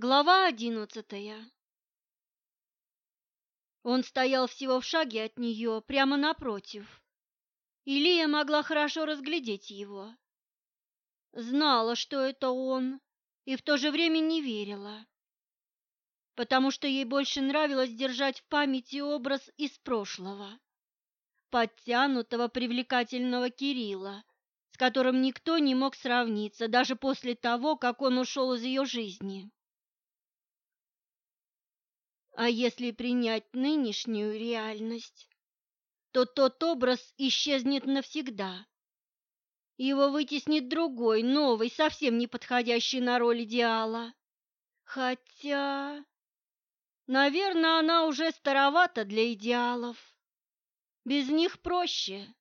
Глава одиннадцатая Он стоял всего в шаге от нее, прямо напротив. И могла хорошо разглядеть его. Знала, что это он, и в то же время не верила, потому что ей больше нравилось держать в памяти образ из прошлого, подтянутого привлекательного Кирилла, с которым никто не мог сравниться даже после того, как он ушел из ее жизни. А если принять нынешнюю реальность, то тот образ исчезнет навсегда. Его вытеснит другой, новый, совсем не подходящий на роль идеала. Хотя, наверное, она уже старовата для идеалов. Без них проще.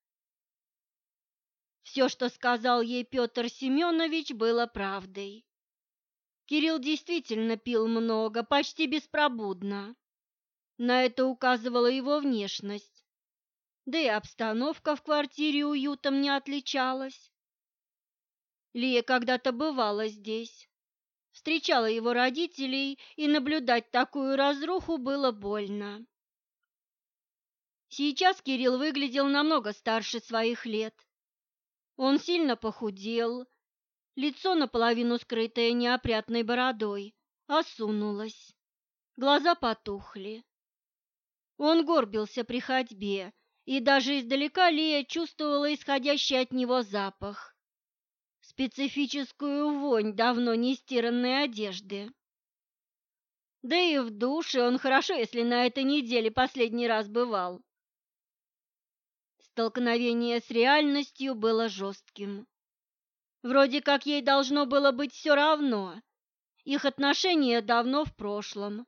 Все, что сказал ей Петр Семенович, было правдой. Кирилл действительно пил много, почти беспробудно. На это указывала его внешность. Да и обстановка в квартире уютом не отличалась. Лия когда-то бывала здесь, встречала его родителей, и наблюдать такую разруху было больно. Сейчас Кирилл выглядел намного старше своих лет. Он сильно похудел, Лицо, наполовину скрытое неопрятной бородой, осунулось. Глаза потухли. Он горбился при ходьбе, и даже издалека Лия чувствовала исходящий от него запах. Специфическую вонь давно не стиранной одежды. Да и в душе он хорошо, если на этой неделе последний раз бывал. Столкновение с реальностью было жестким. Вроде как ей должно было быть все равно. Их отношения давно в прошлом.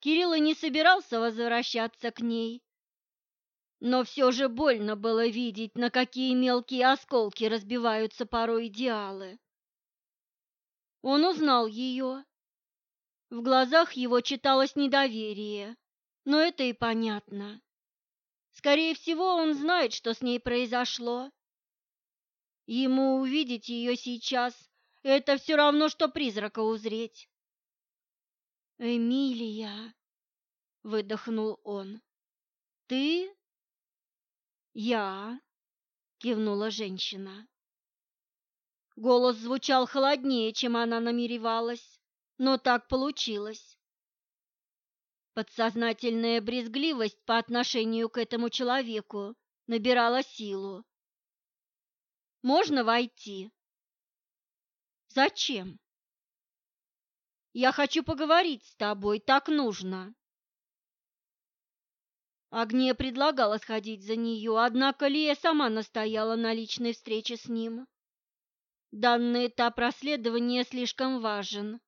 Кирилл и не собирался возвращаться к ней. Но все же больно было видеть, на какие мелкие осколки разбиваются порой идеалы. Он узнал ее. В глазах его читалось недоверие, но это и понятно. Скорее всего, он знает, что с ней произошло, Ему увидеть ее сейчас – это все равно, что призрака узреть. «Эмилия!» – выдохнул он. «Ты?» «Я!» – кивнула женщина. Голос звучал холоднее, чем она намеревалась, но так получилось. Подсознательная брезгливость по отношению к этому человеку набирала силу. Можно войти? Зачем? Я хочу поговорить с тобой, так нужно. Агния предлагала сходить за нее, однако Лия сама настояла на личной встрече с ним. Данный этап расследования слишком важен,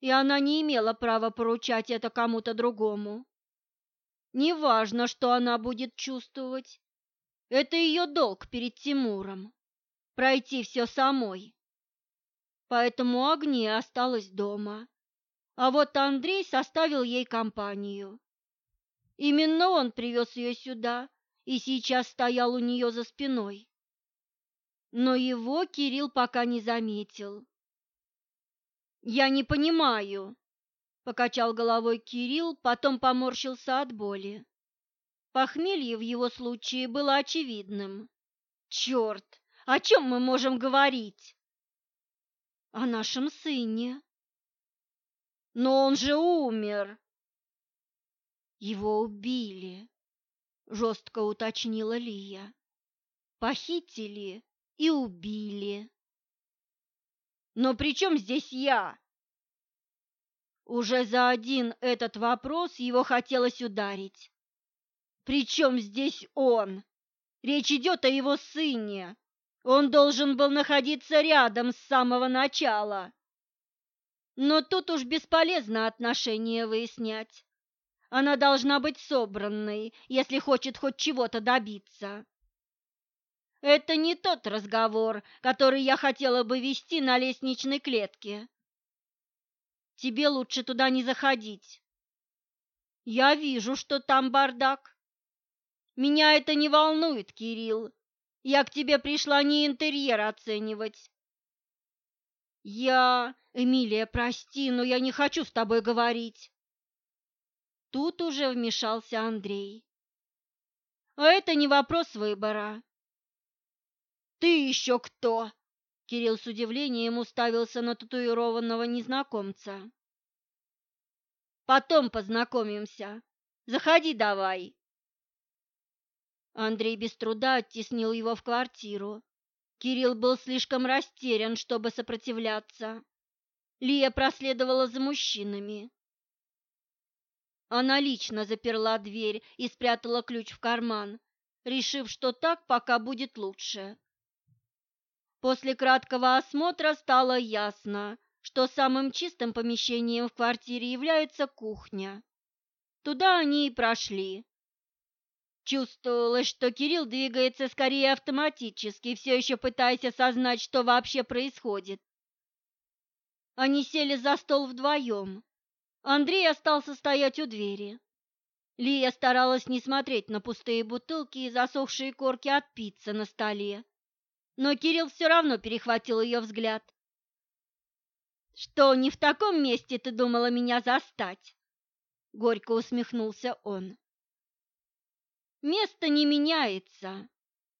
и она не имела права поручать это кому-то другому. Неважно, что она будет чувствовать, это ее долг перед Тимуром пройти все самой. Поэтому Агния осталась дома, а вот Андрей составил ей компанию. Именно он привез ее сюда и сейчас стоял у нее за спиной. Но его Кирилл пока не заметил. «Я не понимаю», — покачал головой Кирилл, потом поморщился от боли. Похмелье в его случае было очевидным. «Черт! О чем мы можем говорить? О нашем сыне. Но он же умер. Его убили, жестко уточнила Лия. Похитили и убили. Но при чем здесь я? Уже за один этот вопрос его хотелось ударить. При чем здесь он? Речь идет о его сыне. Он должен был находиться рядом с самого начала. Но тут уж бесполезно отношения выяснять. Она должна быть собранной, если хочет хоть чего-то добиться. Это не тот разговор, который я хотела бы вести на лестничной клетке. Тебе лучше туда не заходить. Я вижу, что там бардак. Меня это не волнует, Кирилл. Я к тебе пришла не интерьер оценивать. Я... Эмилия, прости, но я не хочу с тобой говорить. Тут уже вмешался Андрей. А это не вопрос выбора. Ты еще кто? Кирилл с удивлением уставился на татуированного незнакомца. Потом познакомимся. Заходи давай. Андрей без труда оттеснил его в квартиру. Кирилл был слишком растерян, чтобы сопротивляться. Лия проследовала за мужчинами. Она лично заперла дверь и спрятала ключ в карман, решив, что так пока будет лучше. После краткого осмотра стало ясно, что самым чистым помещением в квартире является кухня. Туда они и прошли. Чувствовалось, что Кирилл двигается скорее автоматически, все еще пытаясь осознать, что вообще происходит. Они сели за стол вдвоем. Андрей остался стоять у двери. Лия старалась не смотреть на пустые бутылки и засохшие корки от пиццы на столе. Но Кирилл все равно перехватил ее взгляд. «Что, не в таком месте ты думала меня застать?» Горько усмехнулся он. «Место не меняется.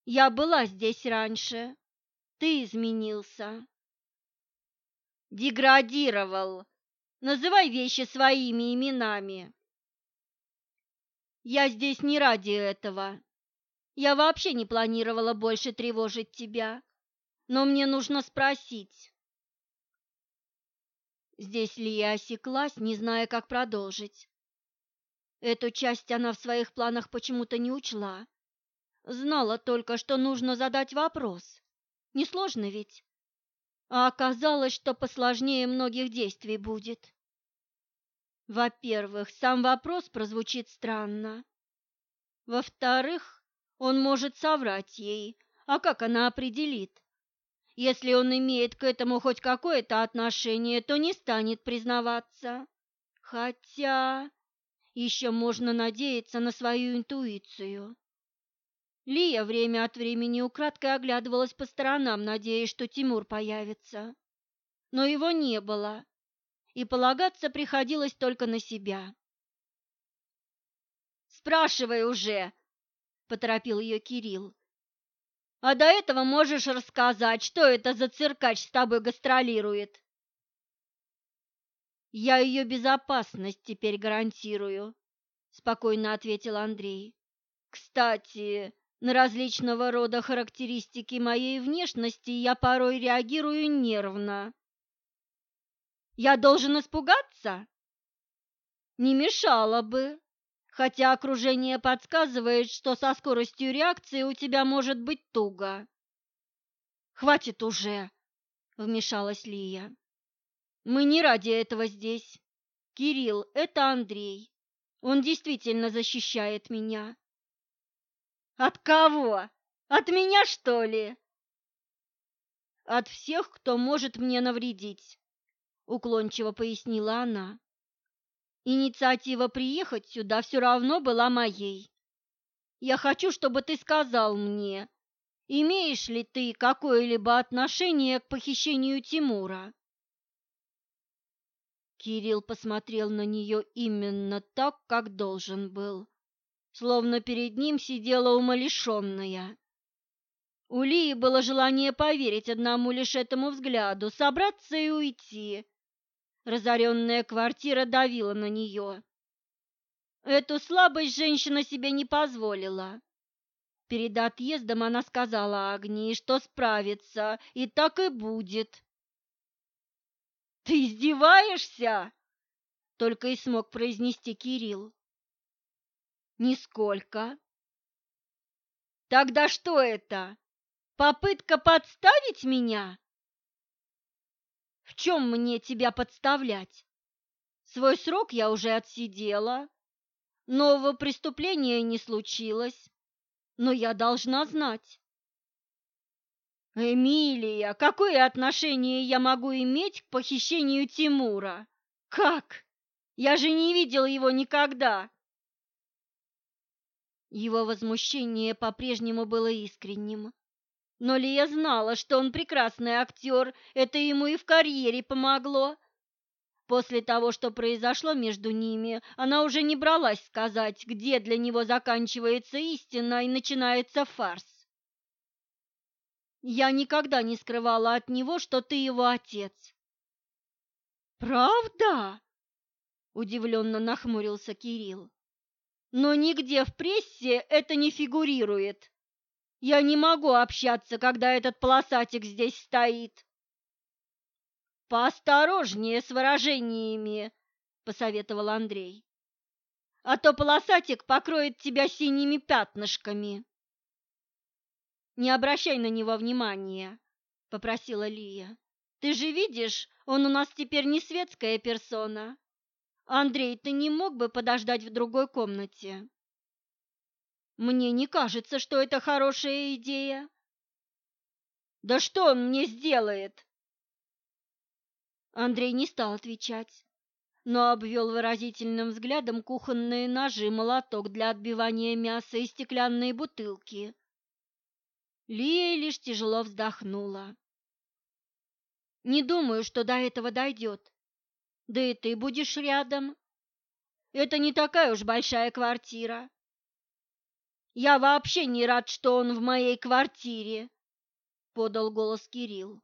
Я была здесь раньше. Ты изменился». «Деградировал. Называй вещи своими именами». «Я здесь не ради этого. Я вообще не планировала больше тревожить тебя. Но мне нужно спросить, Здесь Лия осеклась, не зная, как продолжить. Эту часть она в своих планах почему-то не учла. Знала только, что нужно задать вопрос. Несложно ведь? А оказалось, что посложнее многих действий будет. Во-первых, сам вопрос прозвучит странно. Во-вторых, он может соврать ей, а как она определит, если он имеет к этому хоть какое-то отношение, то не станет признаваться. Хотя еще можно надеяться на свою интуицию. Лия время от времени украдкой оглядывалась по сторонам, надеясь, что Тимур появится. Но его не было, и полагаться приходилось только на себя. «Спрашивай уже!» – поторопил ее Кирилл. А до этого можешь рассказать, что это за циркач с тобой гастролирует? Я ее безопасность теперь гарантирую, спокойно ответил Андрей. Кстати, на различного рода характеристики моей внешности я порой реагирую нервно. Я должен испугаться? Не мешало бы хотя окружение подсказывает, что со скоростью реакции у тебя может быть туго. «Хватит уже!» — вмешалась Лия. «Мы не ради этого здесь. Кирилл, это Андрей. Он действительно защищает меня». «От кого? От меня, что ли?» «От всех, кто может мне навредить», — уклончиво пояснила она. Инициатива приехать сюда все равно была моей. Я хочу, чтобы ты сказал мне, имеешь ли ты какое-либо отношение к похищению Тимура?» Кирилл посмотрел на нее именно так, как должен был, словно перед ним сидела умалишенная. У Лии было желание поверить одному лишь этому взгляду, собраться и уйти, Разоренная квартира давила на нее. Эту слабость женщина себе не позволила. Перед отъездом она сказала Агнии, что справится, и так и будет. «Ты издеваешься?» — только и смог произнести Кирилл. «Нисколько». «Тогда что это? Попытка подставить меня?» В чем мне тебя подставлять? Свой срок я уже отсидела, нового преступления не случилось, но я должна знать. Эмилия, какое отношение я могу иметь к похищению Тимура? Как? Я же не видел его никогда. Его возмущение по-прежнему было искренним. Но Лия знала, что он прекрасный актер, это ему и в карьере помогло. После того, что произошло между ними, она уже не бралась сказать, где для него заканчивается истина и начинается фарс. Я никогда не скрывала от него, что ты его отец. Правда? Удивленно нахмурился Кирилл. Но нигде в прессе это не фигурирует. Я не могу общаться, когда этот полосатик здесь стоит. Поосторожнее с выражениями, посоветовал Андрей. А то полосатик покроет тебя синими пятнышками. Не обращай на него внимания, попросила Лия. Ты же видишь, он у нас теперь не светская персона. Андрей, ты не мог бы подождать в другой комнате? Мне не кажется, что это хорошая идея. Да что он мне сделает? Андрей не стал отвечать, но обвел выразительным взглядом кухонные ножи, молоток для отбивания мяса и стеклянные бутылки. Лия лишь тяжело вздохнула. «Не думаю, что до этого дойдет. Да и ты будешь рядом. Это не такая уж большая квартира. Я вообще не рад, что он в моей квартире», — подал голос Кирилл.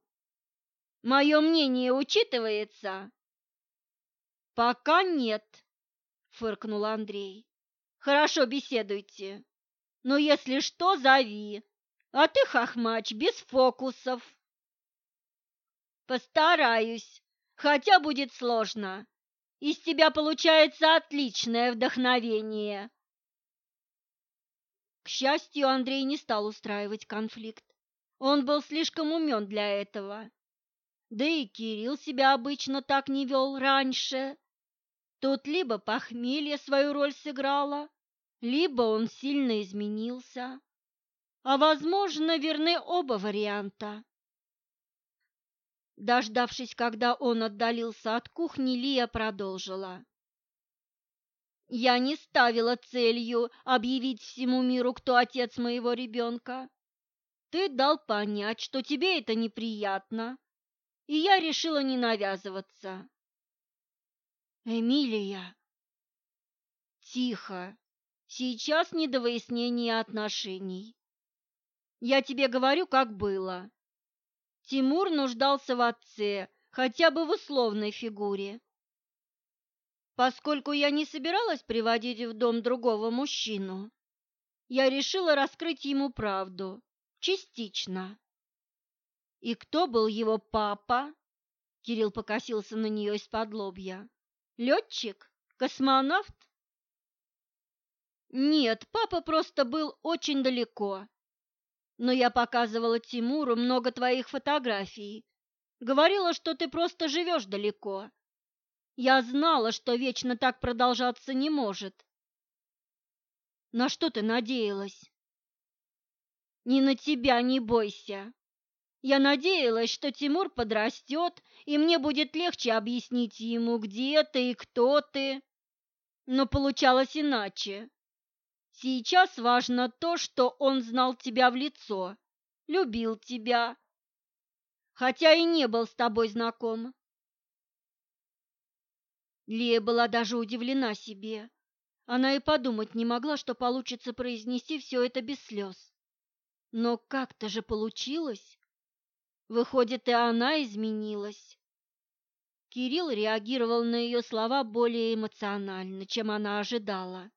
Мое мнение учитывается? Пока нет, фыркнул Андрей. Хорошо, беседуйте. Но если что, зови. А ты, хохмач, без фокусов. Постараюсь, хотя будет сложно. Из тебя получается отличное вдохновение. К счастью, Андрей не стал устраивать конфликт. Он был слишком умен для этого. Да и Кирилл себя обычно так не вел раньше. Тут либо похмелье свою роль сыграло, либо он сильно изменился. А, возможно, верны оба варианта. Дождавшись, когда он отдалился от кухни, Лия продолжила. «Я не ставила целью объявить всему миру, кто отец моего ребенка. Ты дал понять, что тебе это неприятно, и я решила не навязываться. Эмилия. Тихо. Сейчас не до выяснения отношений. Я тебе говорю, как было. Тимур нуждался в отце, хотя бы в условной фигуре. Поскольку я не собиралась приводить в дом другого мужчину, я решила раскрыть ему правду, частично. И кто был его папа? Кирилл покосился на нее из-под лобья. Летчик? Космонавт? Нет, папа просто был очень далеко. Но я показывала Тимуру много твоих фотографий. Говорила, что ты просто живешь далеко. Я знала, что вечно так продолжаться не может. На что ты надеялась? Не на тебя, не бойся. Я надеялась, что Тимур подрастет, и мне будет легче объяснить ему, где ты и кто ты. Но получалось иначе. Сейчас важно то, что он знал тебя в лицо, любил тебя, хотя и не был с тобой знаком. Лия была даже удивлена себе. Она и подумать не могла, что получится произнести все это без слез. Но как-то же получилось. Выходит, и она изменилась. Кирилл реагировал на ее слова более эмоционально, чем она ожидала.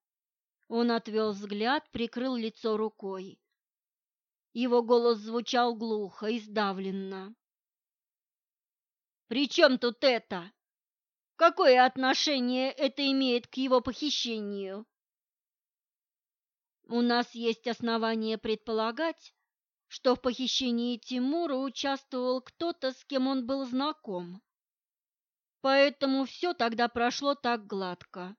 Он отвел взгляд, прикрыл лицо рукой. Его голос звучал глухо и сдавленно. «При чем тут это? Какое отношение это имеет к его похищению?» «У нас есть основания предполагать, что в похищении Тимура участвовал кто-то, с кем он был знаком. Поэтому все тогда прошло так гладко.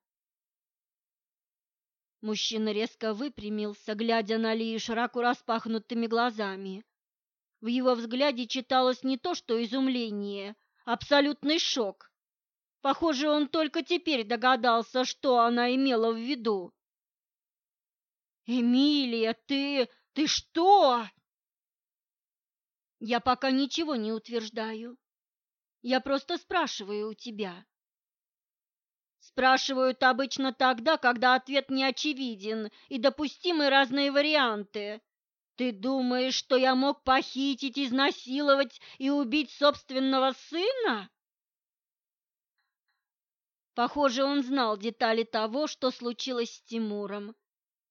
Мужчина резко выпрямился, глядя на Лию широко распахнутыми глазами. В его взгляде читалось не то что изумление, абсолютный шок. Похоже, он только теперь догадался, что она имела в виду. «Эмилия, ты... ты что?» Я пока ничего не утверждаю. Я просто спрашиваю у тебя. Спрашивают обычно тогда, когда ответ не очевиден и допустимы разные варианты. Ты думаешь, что я мог похитить, изнасиловать и убить собственного сына? Похоже, он знал детали того, что случилось с Тимуром.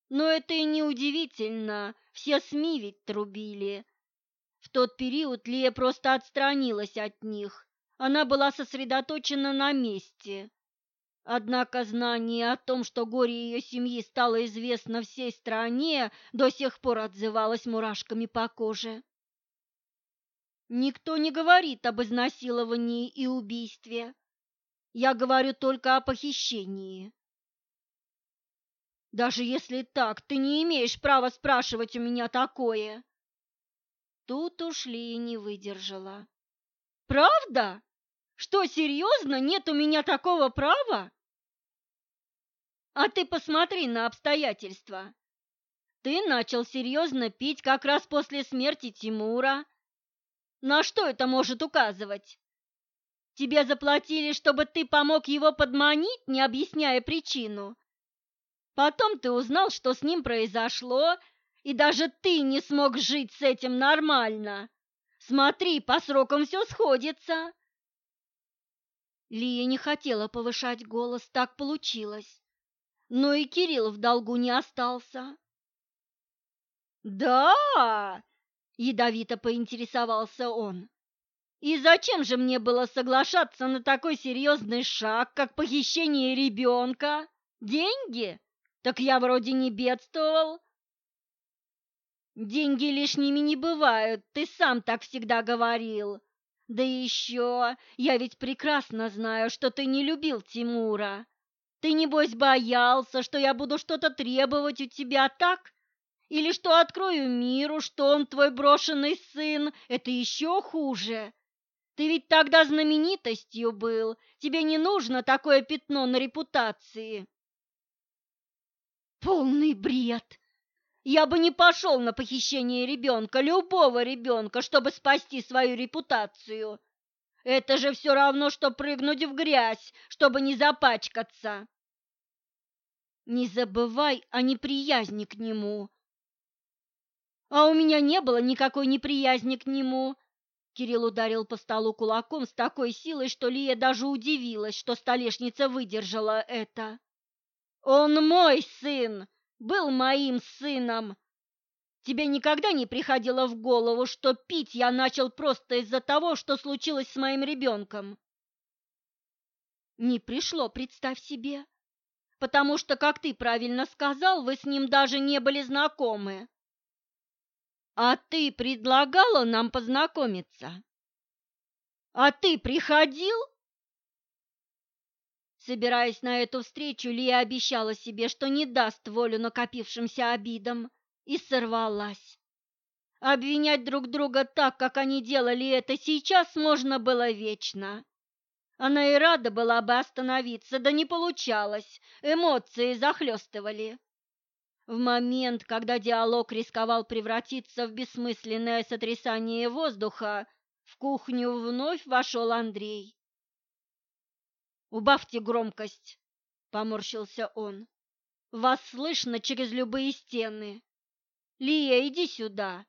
Но это и не удивительно, все СМИ ведь трубили. В тот период Лия просто отстранилась от них. Она была сосредоточена на месте. Однако знание о том, что горе ее семьи стало известно всей стране, до сих пор отзывалось мурашками по коже. Никто не говорит об изнасиловании и убийстве. Я говорю только о похищении. Даже если так, ты не имеешь права спрашивать у меня такое. Тут ушли и не выдержала. Правда? Что, серьезно, нет у меня такого права? А ты посмотри на обстоятельства. Ты начал серьезно пить как раз после смерти Тимура. На что это может указывать? Тебе заплатили, чтобы ты помог его подманить, не объясняя причину. Потом ты узнал, что с ним произошло, и даже ты не смог жить с этим нормально. Смотри, по срокам все сходится. Лия не хотела повышать голос, так получилось. Но и Кирилл в долгу не остался. «Да!» – ядовито поинтересовался он. «И зачем же мне было соглашаться на такой серьезный шаг, как похищение ребенка? Деньги? Так я вроде не бедствовал, Деньги лишними не бывают, ты сам так всегда говорил. Да еще, я ведь прекрасно знаю, что ты не любил Тимура. Ты, небось, боялся, что я буду что-то требовать у тебя, так? Или что открою миру, что он твой брошенный сын, это еще хуже. Ты ведь тогда знаменитостью был, тебе не нужно такое пятно на репутации. Полный бред! Я бы не пошел на похищение ребенка, любого ребенка, чтобы спасти свою репутацию. Это же все равно, что прыгнуть в грязь, чтобы не запачкаться. Не забывай о неприязни к нему. А у меня не было никакой неприязни к нему. Кирилл ударил по столу кулаком с такой силой, что Лия даже удивилась, что столешница выдержала это. Он мой сын, был моим сыном. Тебе никогда не приходило в голову, что пить я начал просто из-за того, что случилось с моим ребенком? Не пришло, представь себе. Потому что, как ты правильно сказал, вы с ним даже не были знакомы. А ты предлагала нам познакомиться? А ты приходил? Собираясь на эту встречу, Лия обещала себе, что не даст волю накопившимся обидам, и сорвалась. Обвинять друг друга так, как они делали это сейчас, можно было вечно. Она и рада была бы остановиться, да не получалось, эмоции захлестывали. В момент, когда диалог рисковал превратиться в бессмысленное сотрясание воздуха, в кухню вновь вошел Андрей. «Убавьте громкость!» — поморщился он. «Вас слышно через любые стены. Лия, иди сюда.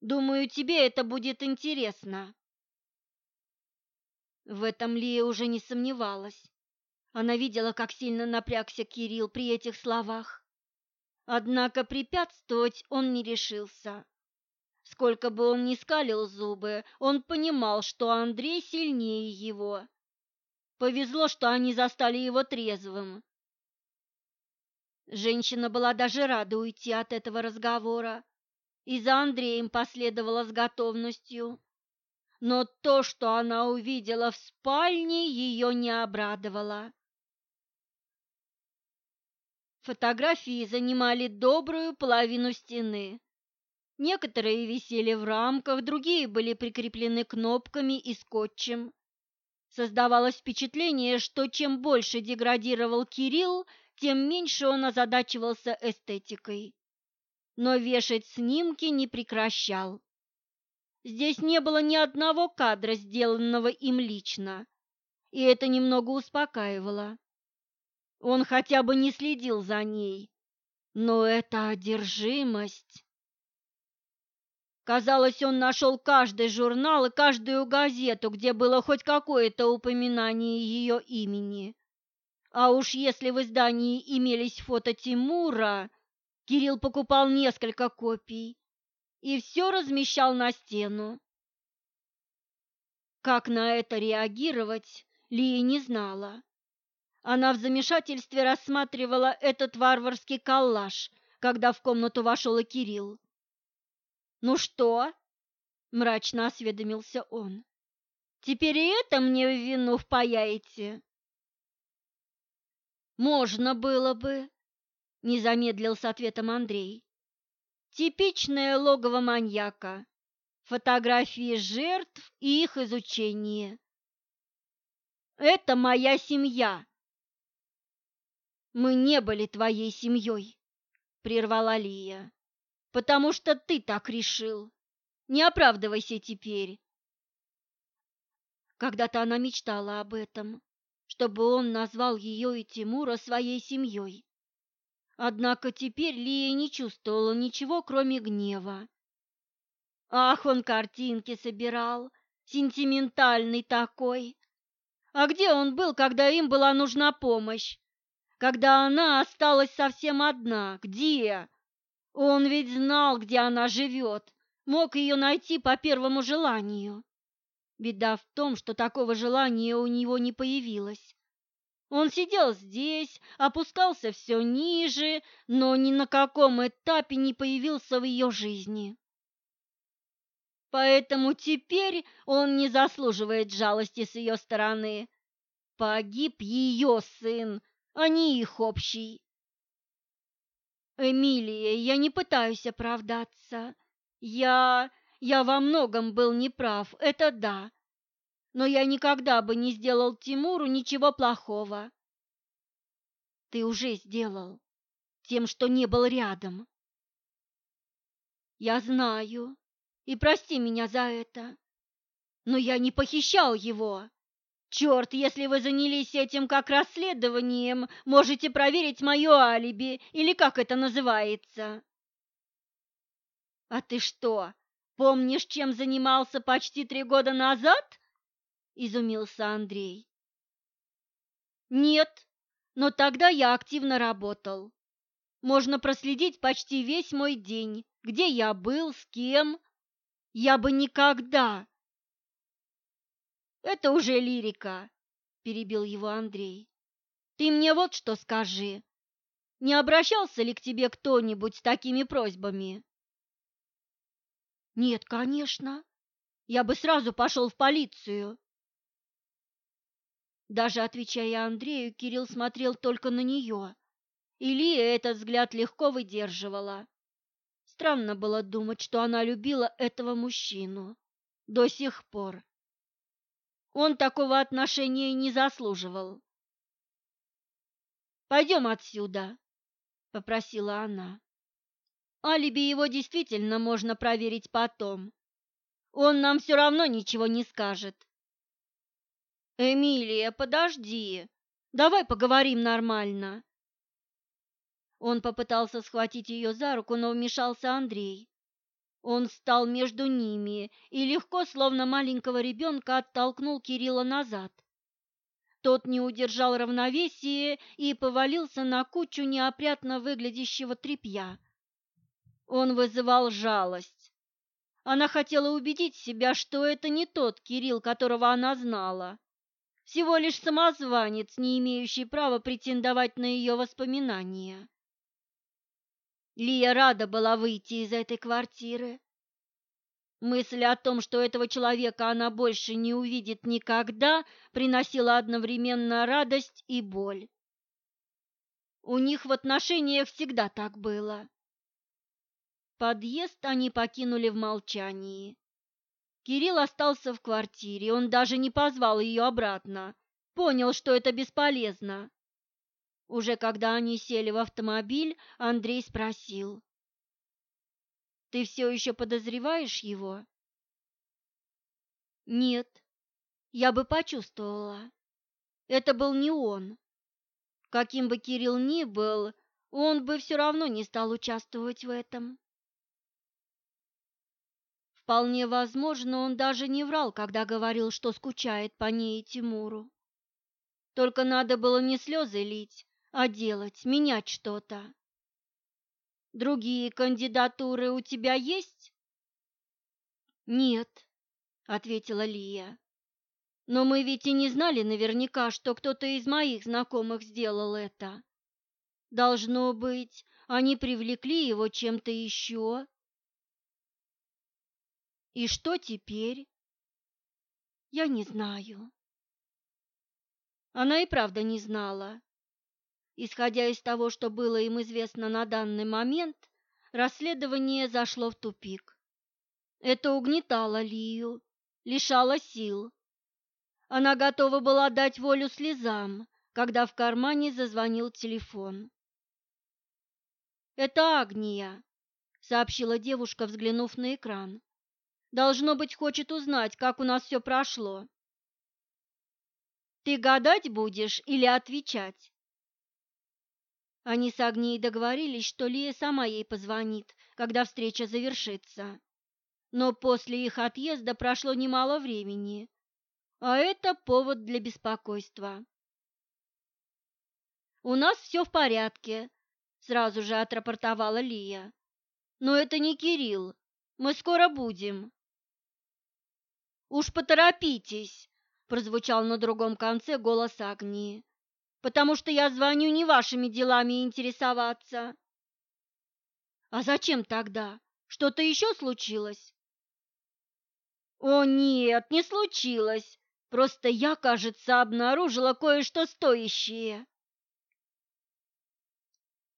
Думаю, тебе это будет интересно». В этом Лия уже не сомневалась. Она видела, как сильно напрягся Кирилл при этих словах. Однако препятствовать он не решился. Сколько бы он ни скалил зубы, он понимал, что Андрей сильнее его Повезло, что они застали его трезвым. Женщина была даже рада уйти от этого разговора и за Андреем последовала с готовностью. Но то, что она увидела в спальне, ее не обрадовало. Фотографии занимали добрую половину стены. Некоторые висели в рамках, другие были прикреплены кнопками и скотчем. Создавалось впечатление, что чем больше деградировал Кирилл, тем меньше он озадачивался эстетикой. Но вешать снимки не прекращал. Здесь не было ни одного кадра, сделанного им лично, и это немного успокаивало. Он хотя бы не следил за ней, но эта одержимость... Казалось, он нашел каждый журнал и каждую газету, где было хоть какое-то упоминание ее имени. А уж если в издании имелись фото Тимура, Кирилл покупал несколько копий и все размещал на стену. Как на это реагировать, Лия не знала. Она в замешательстве рассматривала этот варварский коллаж, когда в комнату вошел и Кирилл. «Ну что?» – мрачно осведомился он. «Теперь и это мне в вину впаяете?» «Можно было бы», – не замедлил с ответом Андрей. «Типичное логово маньяка, фотографии жертв и их изучение. Это моя семья». «Мы не были твоей семьей», – прервала Лия потому что ты так решил. Не оправдывайся теперь. Когда-то она мечтала об этом, чтобы он назвал ее и Тимура своей семьей. Однако теперь Лия не чувствовала ничего, кроме гнева. Ах, он картинки собирал, сентиментальный такой. А где он был, когда им была нужна помощь? Когда она осталась совсем одна? Где? Он ведь знал, где она живет, мог ее найти по первому желанию. Беда в том, что такого желания у него не появилось. Он сидел здесь, опускался все ниже, но ни на каком этапе не появился в ее жизни. Поэтому теперь он не заслуживает жалости с ее стороны. Погиб ее сын, а не их общий. Эмилия, я не пытаюсь оправдаться. Я... я во многом был неправ, это да. Но я никогда бы не сделал Тимуру ничего плохого. Ты уже сделал, тем, что не был рядом. Я знаю, и прости меня за это. Но я не похищал его. Черт, если вы занялись этим как расследованием, можете проверить мое алиби, или как это называется. А ты что, помнишь, чем занимался почти три года назад? Изумился Андрей. Нет, но тогда я активно работал. Можно проследить почти весь мой день, где я был, с кем. Я бы никогда, это уже лирика, перебил его Андрей. Ты мне вот что скажи. Не обращался ли к тебе кто-нибудь с такими просьбами? Нет, конечно. Я бы сразу пошел в полицию. Даже отвечая Андрею, Кирилл смотрел только на нее. Илья этот взгляд легко выдерживала. Странно было думать, что она любила этого мужчину. До сих пор. Он такого отношения не заслуживал. «Пойдем отсюда», — попросила она. «Алиби его действительно можно проверить потом. Он нам все равно ничего не скажет». «Эмилия, подожди, давай поговорим нормально». Он попытался схватить ее за руку, но вмешался Андрей. Он встал между ними и легко, словно маленького ребенка, оттолкнул Кирилла назад. Тот не удержал равновесия и повалился на кучу неопрятно выглядящего тряпья. Он вызывал жалость. Она хотела убедить себя, что это не тот Кирилл, которого она знала. Всего лишь самозванец, не имеющий права претендовать на ее воспоминания. Лия рада была выйти из этой квартиры. Мысль о том, что этого человека она больше не увидит никогда, приносила одновременно радость и боль. У них в отношениях всегда так было. Подъезд они покинули в молчании. Кирилл остался в квартире, он даже не позвал ее обратно, понял, что это бесполезно. Уже когда они сели в автомобиль, Андрей спросил. «Ты все еще подозреваешь его?» Нет, я бы почувствовала. Это был не он. Каким бы Кирилл ни был, он бы все равно не стал участвовать в этом. Вполне возможно, он даже не врал, когда говорил, что скучает по ней и Тимуру. Только надо было не слезы лить, а делать, менять что-то. Другие кандидатуры у тебя есть? Нет, ответила Лия. Но мы ведь и не знали наверняка, что кто-то из моих знакомых сделал это. Должно быть, они привлекли его чем-то еще. И что теперь? Я не знаю. Она и правда не знала. Исходя из того, что было им известно на данный момент, расследование зашло в тупик. Это угнетало Лию, лишало сил. Она готова была дать волю слезам, когда в кармане зазвонил телефон. «Это Агния», — сообщила девушка, взглянув на экран. «Должно быть, хочет узнать, как у нас все прошло». «Ты гадать будешь или отвечать?» Они с Агнией договорились, что Лия сама ей позвонит, когда встреча завершится. Но после их отъезда прошло немало времени, а это повод для беспокойства. «У нас все в порядке», — сразу же отрапортовала Лия. «Но это не Кирилл. Мы скоро будем». «Уж поторопитесь», — прозвучал на другом конце голос Агнии потому что я звоню не вашими делами интересоваться. А зачем тогда? Что-то еще случилось? О нет, не случилось. Просто я, кажется, обнаружила кое-что стоящее.